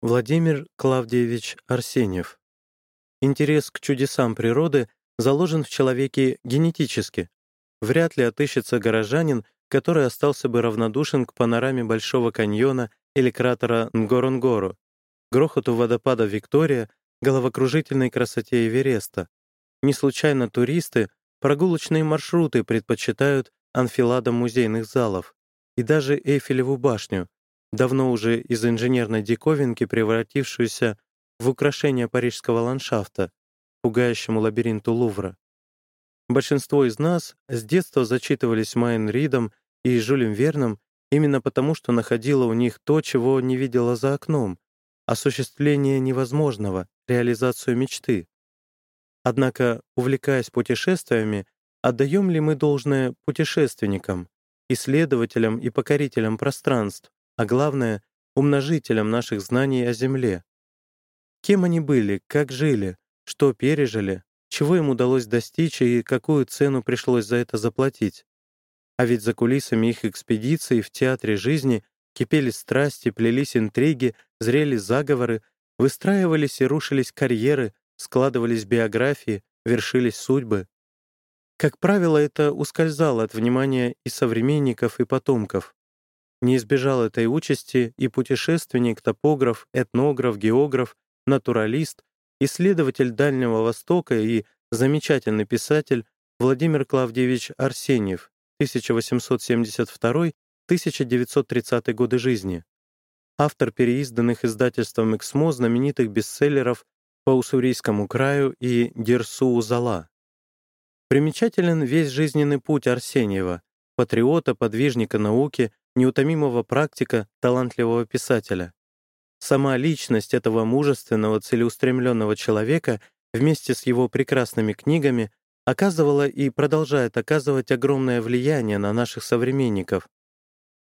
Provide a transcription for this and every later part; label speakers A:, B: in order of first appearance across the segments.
A: Владимир Клавдиевич Арсеньев. Интерес к чудесам природы заложен в человеке генетически. Вряд ли отыщется горожанин, который остался бы равнодушен к панораме Большого каньона или кратера Нгоронгоро, грохоту водопада Виктория, головокружительной красоте Эвереста. Не случайно туристы прогулочные маршруты предпочитают анфиладам музейных залов и даже Эйфелеву башню, давно уже из инженерной диковинки превратившуюся в украшение парижского ландшафта, пугающему лабиринту Лувра. Большинство из нас с детства зачитывались Майн Ридом и Жюлем Верном именно потому, что находило у них то, чего не видела за окном, осуществление невозможного, реализацию мечты. Однако, увлекаясь путешествиями, отдаем ли мы должное путешественникам, исследователям и покорителям пространств, а главное — умножителям наших знаний о Земле? Кем они были, как жили, что пережили, чего им удалось достичь и какую цену пришлось за это заплатить? А ведь за кулисами их экспедиций в театре жизни кипели страсти, плелись интриги, зрели заговоры, выстраивались и рушились карьеры, складывались биографии, вершились судьбы. Как правило, это ускользало от внимания и современников, и потомков. Не избежал этой участи и путешественник, топограф, этнограф, географ, натуралист, исследователь Дальнего Востока и замечательный писатель Владимир Клавдевич Арсеньев, 1872-1930 годы жизни. Автор переизданных издательством «Эксмо» знаменитых бестселлеров по Уссурийскому краю и Дерсу-Узала. Примечателен весь жизненный путь Арсеньева, патриота, подвижника науки, неутомимого практика, талантливого писателя. Сама личность этого мужественного, целеустремленного человека вместе с его прекрасными книгами оказывала и продолжает оказывать огромное влияние на наших современников.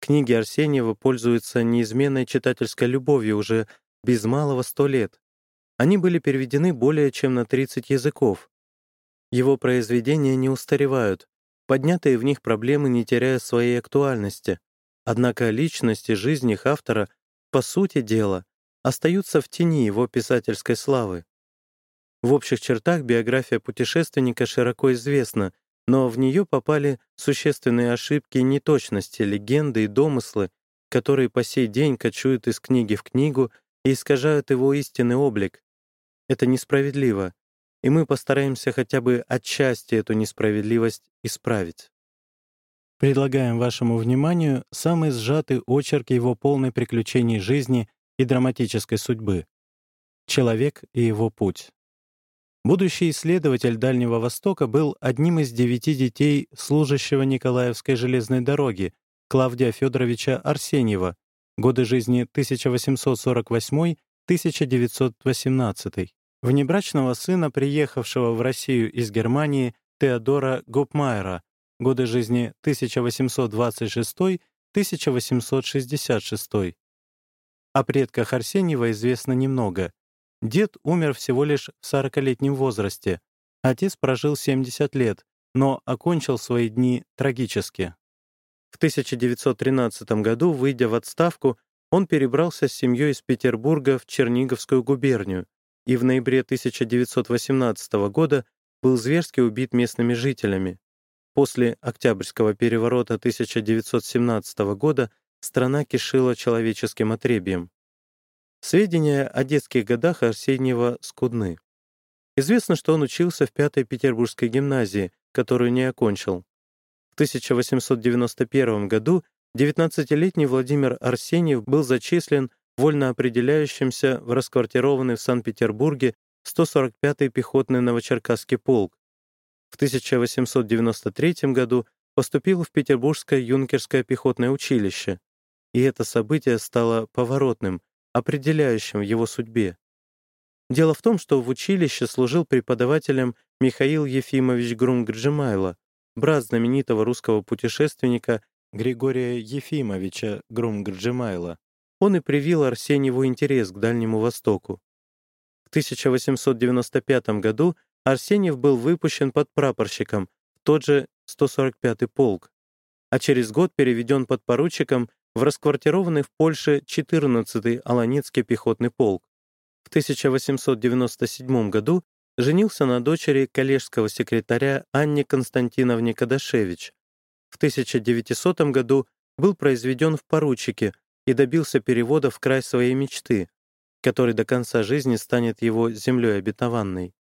A: Книги Арсеньева пользуются неизменной читательской любовью уже без малого сто лет. Они были переведены более чем на 30 языков, его произведения не устаревают, поднятые в них проблемы не теряют своей актуальности. Однако личность и жизнь их автора, по сути дела, остаются в тени его писательской славы. В общих чертах биография путешественника широко известна, но в нее попали существенные ошибки и неточности, легенды и домыслы, которые по сей день кочуют из книги в книгу и искажают его истинный облик. Это несправедливо, и мы постараемся хотя бы отчасти эту несправедливость исправить. Предлагаем вашему вниманию самый сжатый очерк его полной приключений жизни и драматической судьбы «Человек и его путь». Будущий исследователь Дальнего Востока был одним из девяти детей служащего Николаевской железной дороги Клавдия Федоровича Арсеньева, годы жизни 1848-1918 внебрачного сына, приехавшего в Россию из Германии Теодора Гопмайера, годы жизни 1826-1866. О предках Арсеньева известно немного. Дед умер всего лишь в 40-летнем возрасте, отец прожил 70 лет, но окончил свои дни трагически. В 1913 году, выйдя в отставку, он перебрался с семьей из Петербурга в Черниговскую губернию, и в ноябре 1918 года был зверски убит местными жителями. После Октябрьского переворота 1917 года страна кишила человеческим отребием. Сведения о детских годах Арсеньева скудны. Известно, что он учился в Пятой Петербургской гимназии, которую не окончил. В 1891 году 19-летний Владимир Арсеньев был зачислен вольно определяющимся в расквартированный в Санкт-Петербурге 145-й пехотный Новочеркасский полк. В 1893 году поступил в Петербургское юнкерское пехотное училище, и это событие стало поворотным, определяющим в его судьбе. Дело в том, что в училище служил преподавателем Михаил Ефимович Грум-Гржимайло, брат знаменитого русского путешественника Григория Ефимовича Грум-Гржимайло он и привил Арсеньеву интерес к Дальнему Востоку. В 1895 году Арсеньев был выпущен подпрапорщиком в тот же 145-й полк, а через год переведен подпоручиком в расквартированный в Польше 14-й Аланецкий пехотный полк. В 1897 году женился на дочери коллежского секретаря Анне Константиновне Кадашевич. В 1900 году был произведен в поручике и добился перевода в край своей мечты, который до конца жизни станет его землей обетованной.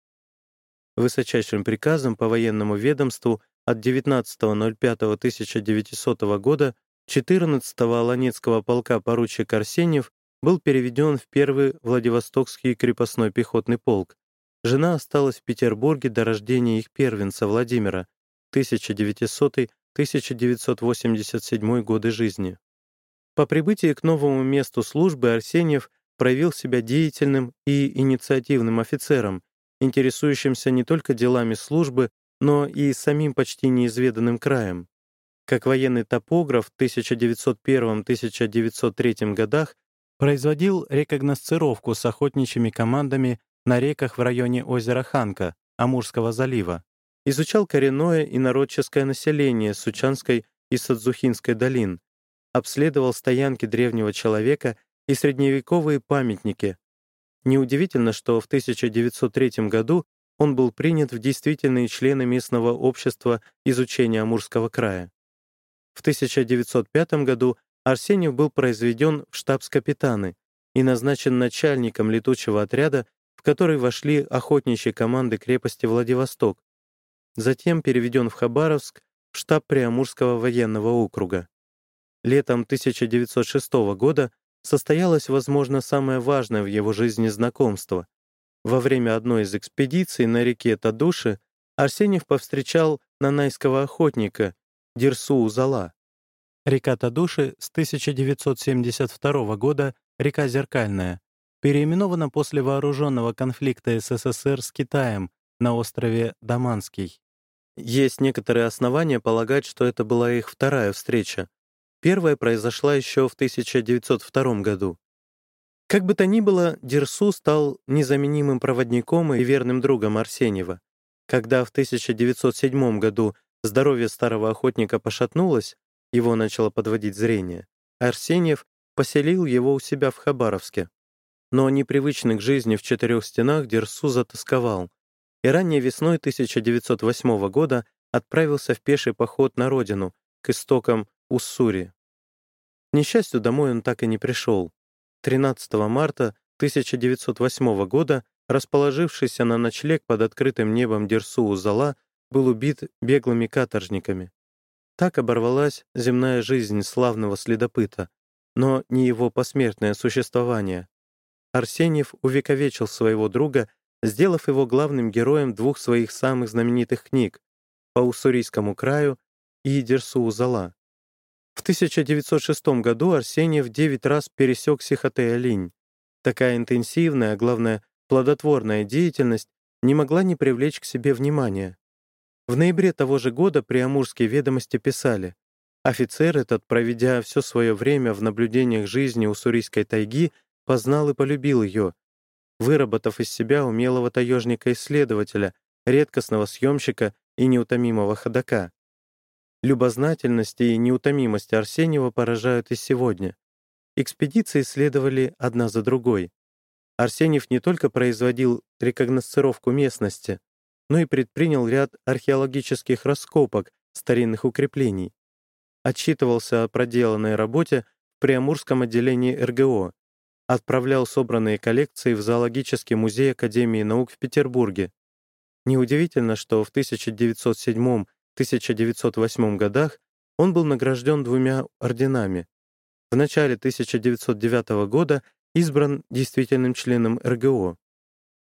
A: Высочайшим приказом по военному ведомству от 19.05.1900 года 14-го Аланецкого полка поручик Арсеньев был переведен в первый Владивостокский крепостной пехотный полк. Жена осталась в Петербурге до рождения их первенца Владимира, 1900-1987 годы жизни. По прибытии к новому месту службы Арсеньев проявил себя деятельным и инициативным офицером, интересующимся не только делами службы, но и самим почти неизведанным краем. Как военный топограф в 1901-1903 годах производил рекогносцировку с охотничьими командами на реках в районе озера Ханка, Амурского залива, изучал коренное и народческое население Сучанской и Садзухинской долин, обследовал стоянки древнего человека и средневековые памятники. Неудивительно, что в 1903 году он был принят в действительные члены местного общества изучения Амурского края. В 1905 году Арсеньев был произведен в штабс-капитаны и назначен начальником летучего отряда, в который вошли охотничьи команды крепости Владивосток, затем переведен в Хабаровск в штаб Приамурского военного округа. Летом 1906 года состоялось, возможно, самое важное в его жизни знакомство. Во время одной из экспедиций на реке Тадуши Арсеньев повстречал нанайского охотника Дирсу Узала. Река Тадуши с 1972 года река Зеркальная, переименована после вооруженного конфликта СССР с Китаем на острове Даманский. Есть некоторые основания полагать, что это была их вторая встреча, Первая произошла еще в 1902 году. Как бы то ни было, Дерсу стал незаменимым проводником и верным другом Арсеньева. Когда в 1907 году здоровье старого охотника пошатнулось, его начало подводить зрение, Арсеньев поселил его у себя в Хабаровске. Но непривычный к жизни в четырех стенах Дерсу затасковал, и ранней весной 1908 года отправился в пеший поход на родину, к истокам Уссури. К несчастью, домой он так и не пришел. 13 марта 1908 года, расположившийся на ночлег под открытым небом Дерсу Зала, был убит беглыми каторжниками. Так оборвалась земная жизнь славного следопыта, но не его посмертное существование. Арсеньев увековечил своего друга, сделав его главным героем двух своих самых знаменитых книг «По Уссурийскому краю» и «Дерсу Зала». В 1906 году Арсеньев девять раз пересек Сихотэ-Алинь. Такая интенсивная, а главное, плодотворная деятельность не могла не привлечь к себе внимания. В ноябре того же года приамурские ведомости писали «Офицер этот, проведя все свое время в наблюдениях жизни уссурийской тайги, познал и полюбил ее, выработав из себя умелого таежника-исследователя, редкостного съемщика и неутомимого ходока. Любознательность и неутомимость Арсеньева поражают и сегодня. Экспедиции следовали одна за другой. Арсеньев не только производил рекогносцировку местности, но и предпринял ряд археологических раскопок старинных укреплений. Отчитывался о проделанной работе в Приамурском отделении РГО, отправлял собранные коллекции в Зоологический музей Академии наук в Петербурге. Неудивительно, что в 1907 1908 годах он был награжден двумя орденами. В начале 1909 года избран действительным членом РГО.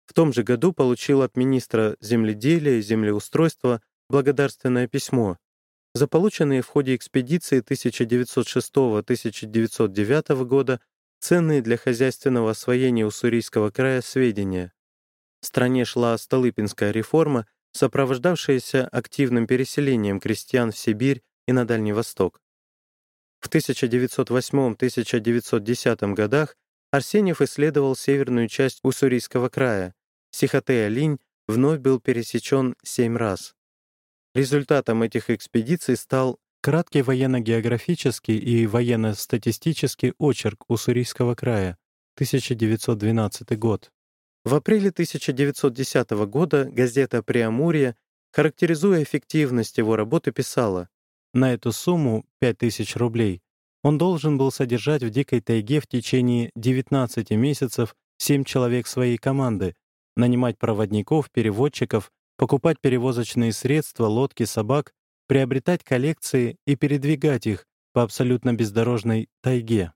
A: В том же году получил от министра земледелия и землеустройства благодарственное письмо за полученные в ходе экспедиции 1906-1909 года ценные для хозяйственного освоения Уссурийского края сведения. В стране шла Столыпинская реформа, сопровождавшееся активным переселением крестьян в Сибирь и на Дальний Восток. В 1908-1910 годах Арсеньев исследовал северную часть Уссурийского края. Сихотэ-Алинь вновь был пересечен семь раз. Результатом этих экспедиций стал Краткий военно-географический и военно-статистический очерк Уссурийского края, 1912 год. В апреле 1910 года газета «Преамурье», характеризуя эффективность его работы, писала «На эту сумму, 5000 рублей, он должен был содержать в дикой тайге в течение 19 месяцев 7 человек своей команды, нанимать проводников, переводчиков, покупать перевозочные средства, лодки, собак, приобретать коллекции и передвигать их по абсолютно бездорожной тайге.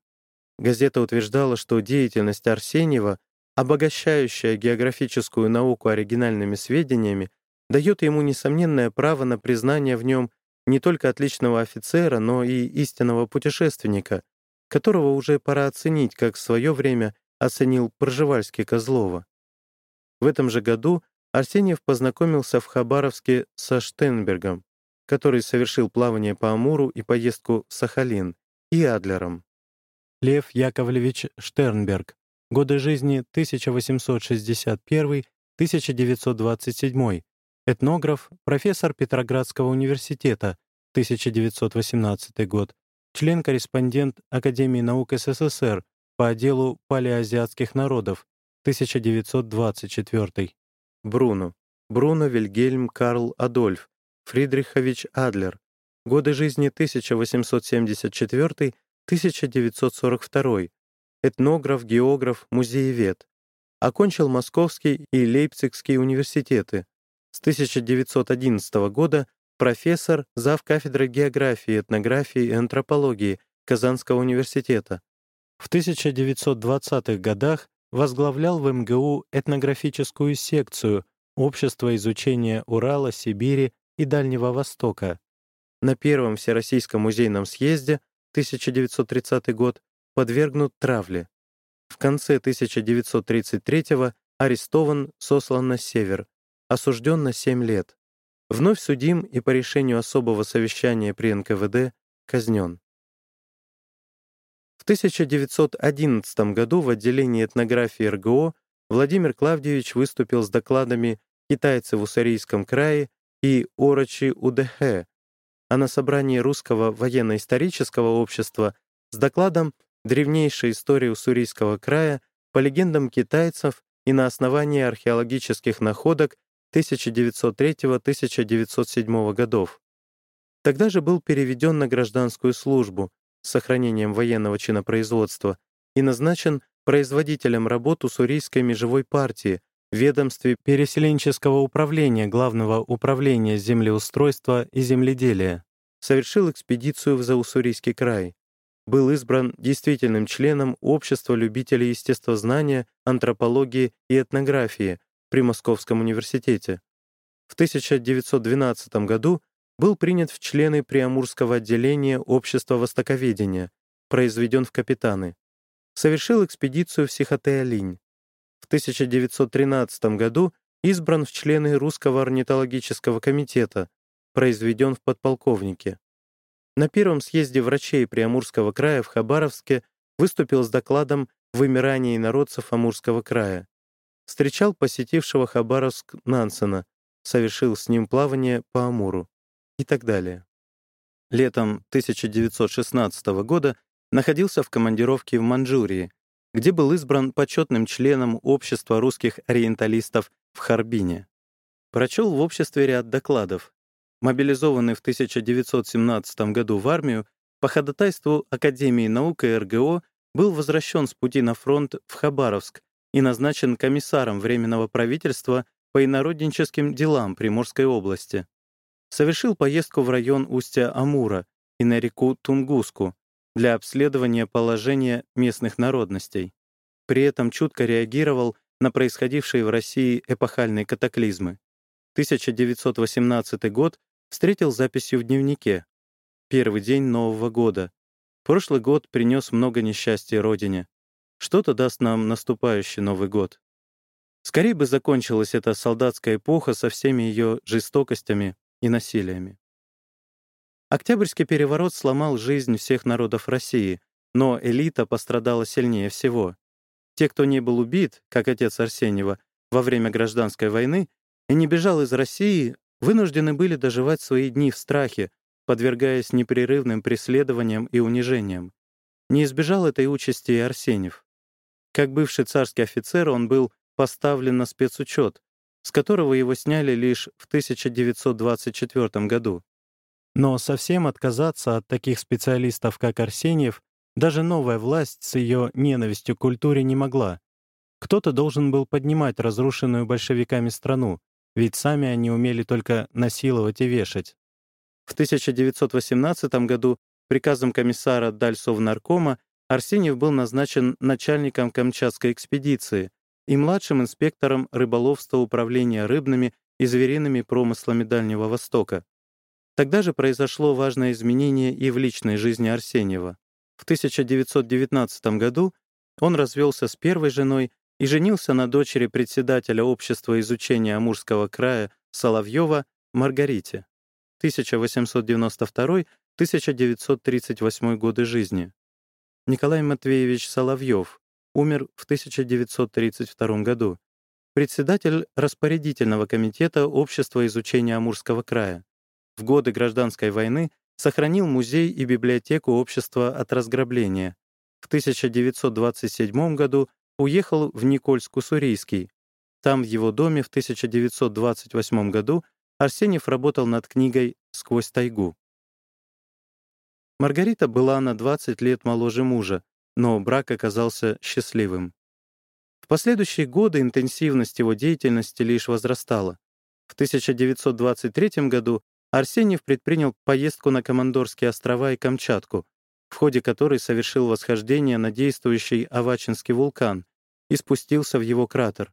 A: Газета утверждала, что деятельность Арсеньева, обогащающая географическую науку оригинальными сведениями, дает ему несомненное право на признание в нем не только отличного офицера, но и истинного путешественника, которого уже пора оценить, как в свое время оценил Пржевальский Козлова. В этом же году Арсеньев познакомился в Хабаровске со Штенбергом, который совершил плавание по Амуру и поездку в Сахалин, и Адлером. Лев Яковлевич Штернберг. Годы жизни 1861-1927. Этнограф, профессор Петроградского университета, 1918 год. Член-корреспондент Академии наук СССР по отделу палеазиатских народов, 1924. Бруно. Бруно Вильгельм Карл Адольф. Фридрихович Адлер. Годы жизни 1874-1942. Этнограф, географ, музеевед. Окончил Московский и Лейпцигский университеты. С 1911 года профессор, зав. кафедры географии, этнографии и антропологии Казанского университета. В 1920-х годах возглавлял в МГУ этнографическую секцию Общества изучения Урала, Сибири и Дальнего Востока. На Первом Всероссийском музейном съезде 1930 год подвергнут травле. В конце 1933 арестован, сослан на север, осужден на 7 лет. Вновь судим и по решению особого совещания при НКВД казнен. В 1911 году в отделении этнографии РГО Владимир Клавдевич выступил с докладами «Китайцы в Уссурийском крае» и «Орочи УДХ», а на собрании Русского военно-исторического общества с докладом «Древнейшая история Уссурийского края» по легендам китайцев и на основании археологических находок 1903-1907 годов. Тогда же был переведен на гражданскую службу, с сохранением военного чинопроизводства и назначен производителем работ Уссурийской межевой партии в ведомстве переселенческого управления Главного управления землеустройства и земледелия. Совершил экспедицию в Зауссурийский край. Был избран действительным членом Общества любителей естествознания, антропологии и этнографии при Московском университете. В 1912 году был принят в члены Приамурского отделения Общества Востоковедения, произведен в капитаны. Совершил экспедицию в Сихотэ-Алинь. В 1913 году избран в члены Русского орнитологического комитета, произведен в подполковнике. На первом съезде врачей Приамурского края в Хабаровске выступил с докладом «Вымирание инородцев Амурского края». Встречал посетившего Хабаровск Нансена, совершил с ним плавание по Амуру и так далее. Летом 1916 года находился в командировке в Манчжурии, где был избран почетным членом Общества русских ориенталистов в Харбине. Прочел в обществе ряд докладов. Мобилизованный в 1917 году в армию, по ходатайству Академии наук и РГО был возвращен с пути на фронт в Хабаровск и назначен комиссаром Временного правительства по инородническим делам Приморской области совершил поездку в район устья Амура и на реку Тунгуску для обследования положения местных народностей. При этом чутко реагировал на происходившие в России эпохальные катаклизмы. 1918 год встретил записью в дневнике. Первый день Нового года. Прошлый год принес много несчастья Родине. Что-то даст нам наступающий Новый год. Скорее бы закончилась эта солдатская эпоха со всеми ее жестокостями, и насилиями. Октябрьский переворот сломал жизнь всех народов России, но элита пострадала сильнее всего. Те, кто не был убит, как отец Арсеньева, во время гражданской войны и не бежал из России, вынуждены были доживать свои дни в страхе, подвергаясь непрерывным преследованиям и унижениям. Не избежал этой участи и Арсеньев. Как бывший царский офицер он был поставлен на спецучет, с которого его сняли лишь в 1924 году. Но совсем отказаться от таких специалистов, как Арсеньев, даже новая власть с ее ненавистью к культуре не могла. Кто-то должен был поднимать разрушенную большевиками страну, ведь сами они умели только насиловать и вешать. В 1918 году приказом комиссара Дальсовнаркома Арсеньев был назначен начальником Камчатской экспедиции и младшим инспектором рыболовства Управления рыбными и звериными промыслами Дальнего Востока. Тогда же произошло важное изменение и в личной жизни Арсеньева. В 1919 году он развелся с первой женой и женился на дочери председателя Общества изучения Амурского края Соловьева Маргарите. 1892-1938 годы жизни. Николай Матвеевич Соловьев умер в 1932 году. Председатель распорядительного комитета Общества изучения Амурского края. В годы гражданской войны сохранил музей и библиотеку общества от разграбления. В 1927 году уехал в Никольск-Уссурийский. Там, в его доме, в 1928 году Арсеньев работал над книгой «Сквозь тайгу». Маргарита была на 20 лет моложе мужа, но брак оказался счастливым. В последующие годы интенсивность его деятельности лишь возрастала. В 1923 году Арсеньев предпринял поездку на Командорские острова и Камчатку, в ходе которой совершил восхождение на действующий Авачинский вулкан и спустился в его кратер.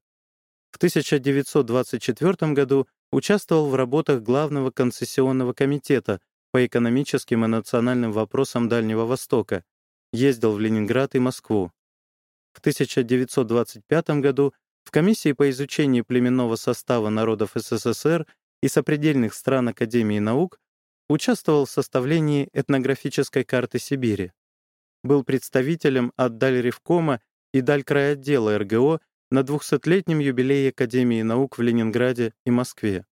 A: В 1924 году участвовал в работах Главного концессионного комитета по экономическим и национальным вопросам Дальнего Востока, ездил в Ленинград и Москву. В 1925 году в комиссии по изучению племенного состава народов СССР и сопредельных стран Академии наук участвовал в составлении этнографической карты Сибири. Был представителем от Дальревкома и Далькрайотдела РГО на 200-летнем юбилее Академии наук в Ленинграде и Москве.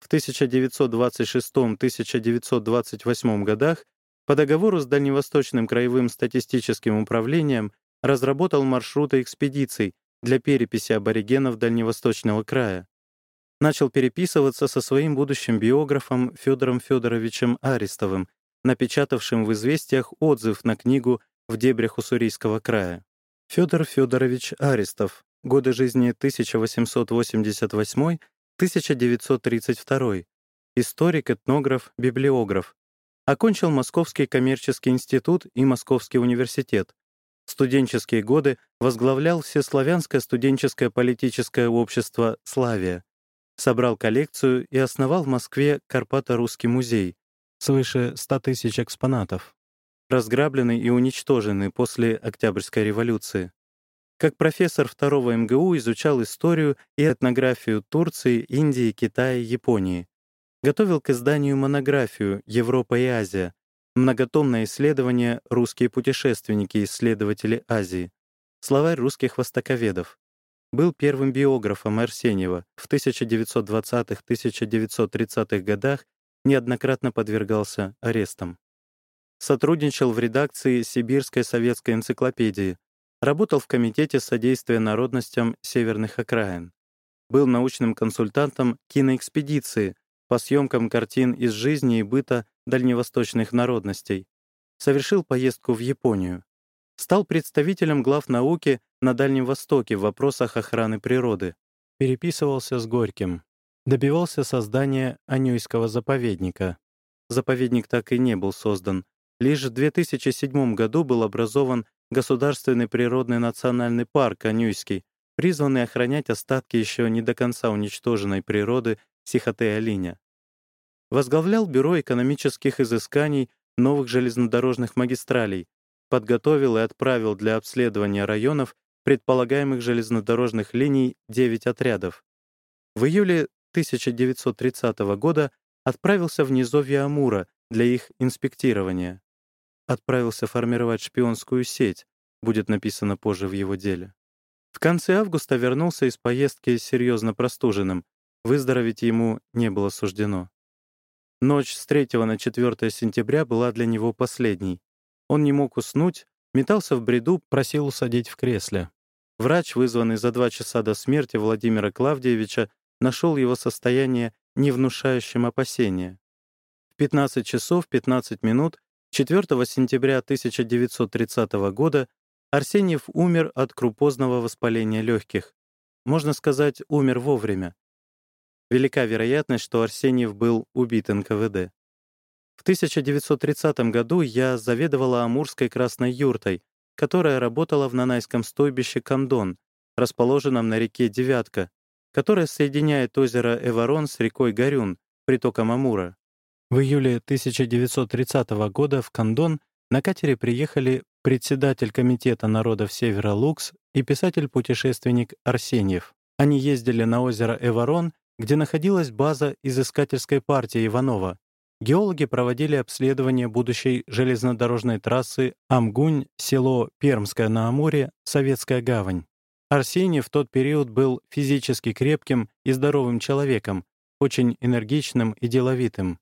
A: В 1926-1928 годах по договору с Дальневосточным краевым статистическим управлением разработал маршруты экспедиций для переписи аборигенов Дальневосточного края начал переписываться со своим будущим биографом Федором Федоровичем Аристовым, напечатавшим в «Известиях» отзыв на книгу «В дебрях Уссурийского края». Федор Федорович Аристов, годы жизни 1888-1932, историк, этнограф, библиограф. Окончил Московский коммерческий институт и Московский университет. В студенческие годы возглавлял Всеславянское студенческое политическое общество «Славия», собрал коллекцию и основал в Москве Карпато-Русский музей, свыше 100 тысяч экспонатов, разграбленный и уничтоженный после Октябрьской революции. Как профессор второго МГУ изучал историю и этнографию Турции, Индии, Китая Японии. Готовил к изданию монографию «Европа и Азия», многотомное исследование «Русские путешественники. Исследователи Азии», словарь русских востоковедов, был первым биографом Арсеньева. В 1920-1930-х годах неоднократно подвергался арестам. Сотрудничал в редакции Сибирской советской энциклопедии, работал в Комитете содействия народностям северных окраин. Был научным консультантом киноэкспедиции по съемкам картин из жизни и быта дальневосточных народностей. Совершил поездку в Японию. Стал представителем глав науки на Дальнем Востоке в вопросах охраны природы. Переписывался с Горьким. Добивался создания Анюйского заповедника. Заповедник так и не был создан. Лишь в 2007 году был образован Государственный природный национальный парк Анюйский, призванный охранять остатки еще не до конца уничтоженной природы Сихоте-Алиня. Возглавлял Бюро экономических изысканий новых железнодорожных магистралей, подготовил и отправил для обследования районов предполагаемых железнодорожных линий 9 отрядов. В июле 1930 года отправился в низовье Амура для их инспектирования. Отправился формировать шпионскую сеть, будет написано позже в его деле. В конце августа вернулся из поездки серьезно простуженным, выздороветь ему не было суждено. Ночь с 3 на 4 сентября была для него последней. Он не мог уснуть, метался в бреду, просил усадить в кресле. Врач, вызванный за два часа до смерти Владимира Клавдиевича, нашел его состояние не внушающим опасения. В 15 часов 15 минут 4 сентября 1930 года Арсеньев умер от крупозного воспаления легких. Можно сказать, умер вовремя. Велика вероятность, что Арсеньев был убит НКВД. В 1930 году я заведовала Амурской красной юртой, которая работала в Нанайском стойбище Кандон, расположенном на реке Девятка, которая соединяет озеро Эворон с рекой Горюн, притоком Амура. В июле 1930 года в Кандон на катере приехали председатель Комитета народов Севера Лукс и писатель-путешественник Арсеньев. Они ездили на озеро Эворон, где находилась база изыскательской партии Иванова, геологи проводили обследование будущей железнодорожной трассы Амгунь, село Пермское на Амуре, Советская гавань. Арсений в тот период был физически крепким и здоровым человеком, очень энергичным и деловитым.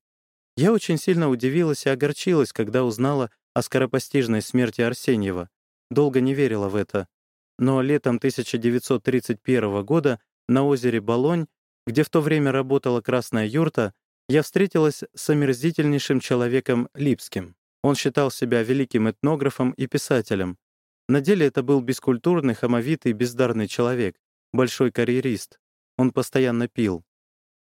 A: Я очень сильно удивилась и огорчилась, когда узнала о скоропостижной смерти Арсеньева. Долго не верила в это. Но летом 1931 года на озере Болонь, где в то время работала Красная юрта, я встретилась с омерзительнейшим человеком Липским. Он считал себя великим этнографом и писателем. На деле это был бескультурный, хамовитый, бездарный человек, большой карьерист. Он постоянно пил.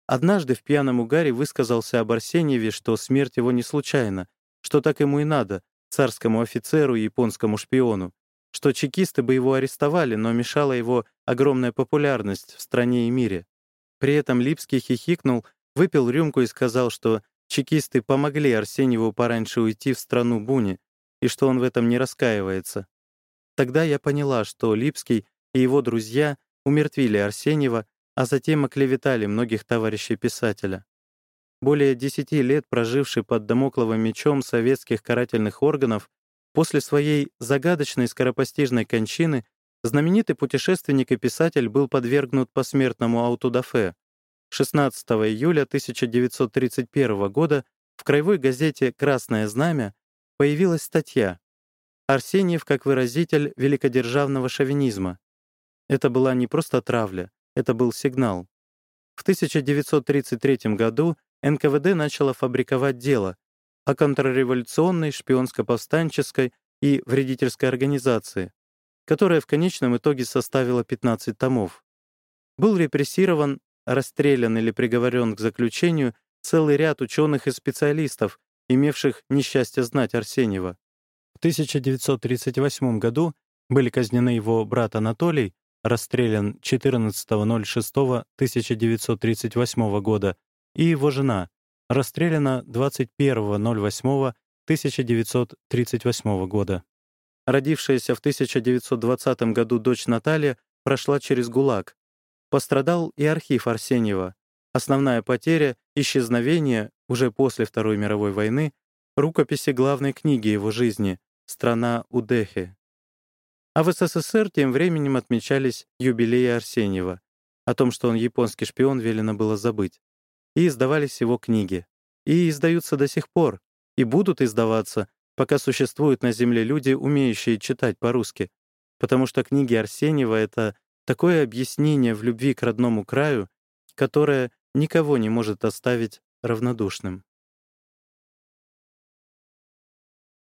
A: Однажды в пьяном угаре высказался об Арсеньеве, что смерть его не случайна, что так ему и надо, царскому офицеру и японскому шпиону, что чекисты бы его арестовали, но мешала его огромная популярность в стране и мире. При этом Липский хихикнул выпил рюмку и сказал, что чекисты помогли Арсеньеву пораньше уйти в страну Буни и что он в этом не раскаивается. Тогда я поняла, что Липский и его друзья умертвили Арсеньева, а затем оклеветали многих товарищей писателя. Более десяти лет проживший под домокловым мечом советских карательных органов, после своей загадочной скоропостижной кончины знаменитый путешественник и писатель был подвергнут посмертному аутодафе, 16 июля 1931 года в краевой газете «Красное знамя» появилась статья «Арсеньев как выразитель великодержавного шовинизма». Это была не просто травля, это был сигнал. В 1933 году НКВД начало фабриковать дело о контрреволюционной, шпионско-повстанческой и вредительской организации, которая в конечном итоге составила 15 томов. Был репрессирован расстрелян или приговорен к заключению целый ряд ученых и специалистов, имевших несчастье знать Арсеньева. В 1938 году были казнены его брат Анатолий, расстрелян 14.06.1938 года, и его жена, расстреляна 21.08.1938 года. Родившаяся в 1920 году дочь Наталья прошла через ГУЛАГ, Пострадал и архив Арсеньева. Основная потеря — исчезновение, уже после Второй мировой войны, рукописи главной книги его жизни «Страна Удехи». А в СССР тем временем отмечались юбилеи Арсеньева. О том, что он японский шпион, велено было забыть. И издавались его книги. И издаются до сих пор. И будут издаваться, пока существуют на Земле люди, умеющие читать по-русски. Потому что книги Арсеньева — это Такое объяснение в любви к родному краю, которое никого не может оставить равнодушным.